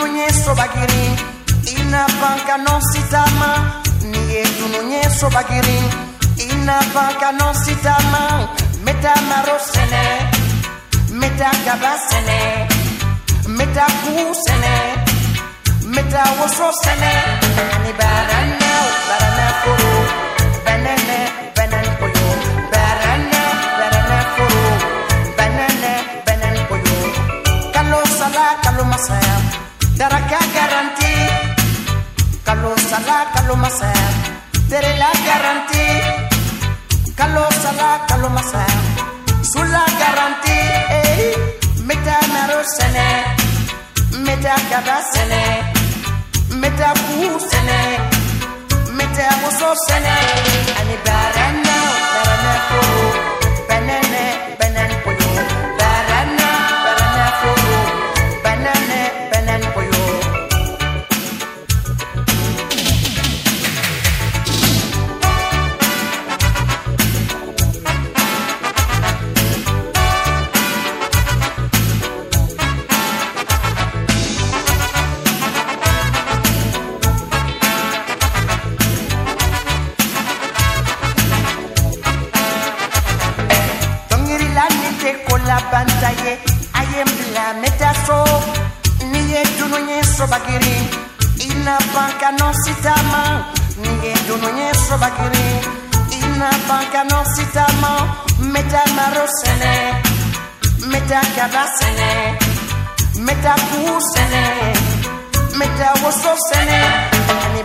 tununyeso bagiri ina banca non si tama niye tununyeso bagiri ina banca non si tama meta marosene meta kabasene meta kusene meta wososene. Ani barana barana koro banene banan koyo. Barana barana koro banene banan koyo. Kalo sala kalo masaya. Dara ka garanti Kalo sala kalo masa Tere la garanti Kalo sala kalo masa Sulla garanti eh Meta maro sene Meta kaba sene Meta ku sene Meta muso sene Ani barana barana ko bantaye ayembila metaso niye tunonyeso bakiri inapanka nositama niye tunonyeso bakiri inapanka nositama metamarosene metakadasene metakuusene metawoso sene ani